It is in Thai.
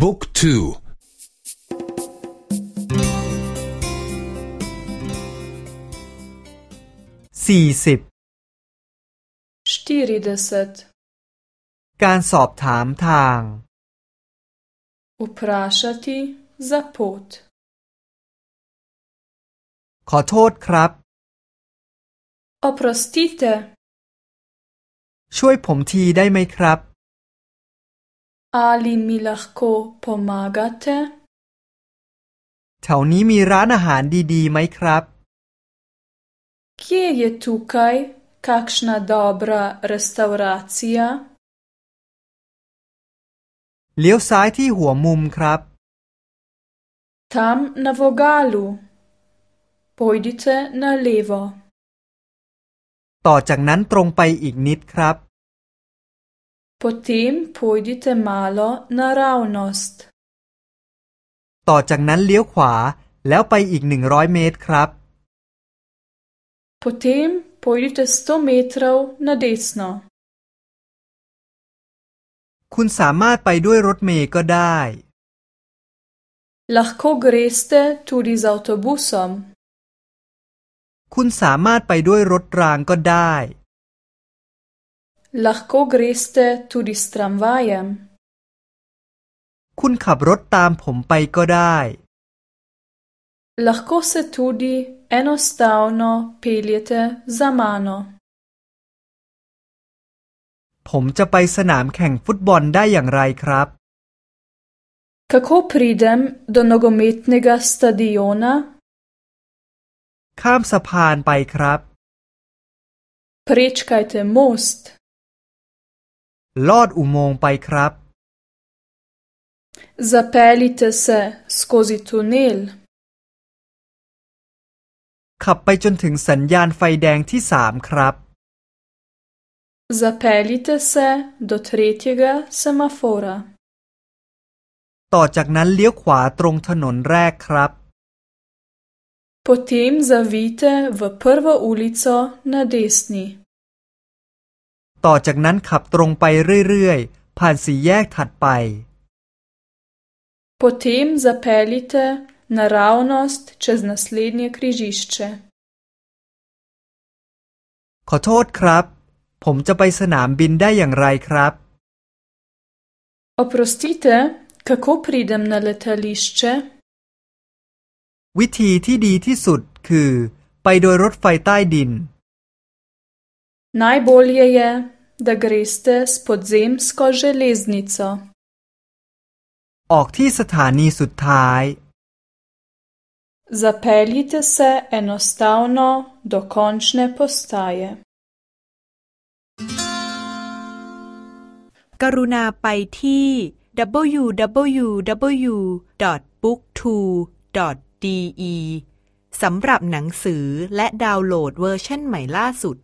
บุ๊กทูสี่สิบการสอบถามทาง Vprašati za pot ขอโทษครับ Oprostite ช่วยผมทีได้ไหมครับ Ali mi lahko pomagate แถวนี้มีร้านอาหารดีๆไหมครับ Kje je tukaj kakšna dobra restavracija เลี้ยวซ้ายที่หัวมุมครับ Tam na vogalu Pojdite na levo ต่อจากนั้นตรงไปอีกนิดครับ Potem pojdite malo naravnost ต่อจากนั้นเลี้ยวขวาแล้วไปอีกหนึ่งร้อยเมตรครับ Potem pojdite sto metrov na desno คุณสามารถไปด้วยรถเมล์ก็ได้ Lahko greste tudi z avtobusom คุณสามารถไปด้วยรถรางก็ได้ Lahko greste tudi s tramvajem คุณขับรถตามผมไปก็ได้ Lahko se tudi enostavno peljete za mano ผมจะไปสนามแข่งฟุตบอลได้อย่างไรครับ Kako pridem do nogometnega stadiona ข้ามสะพานไปครับ Prečkajte most ลอดอุโมงค์ไปครับ Zapeljite se skozi tunel ขับไปจนถึงสัญญาณไฟแดงที่สามครับ Zapeljite se do tretjega semafora ต่อจากนั้นเลี้ยวขวาตรงถนนแรกครับ Potem zavijte v prvo ulico na desni ต่อจากนั้นขับตรงไปเรื่อยๆ ผ่านสี่แยกถัดไป Potem zapeljite naravnost čez naslednje križišče ขอโทษครับ ผมจะไปสนามบินได้อย่างไรครับ Oprostite, kako pridem na letališče? วิธีที่ดีที่สุดคือ ไปโดยรถไฟใต้ดิน Najbolje je, da greste s podzemsko železnico. ออกที่สถานีสุดท้าย Zapeljite se enostavno do končne postaje. กรุณาไปที่ www.booktwo.de สำหรับหนังสือและดาวน์โหลดเวอร์ชันใหม่ล่าสุด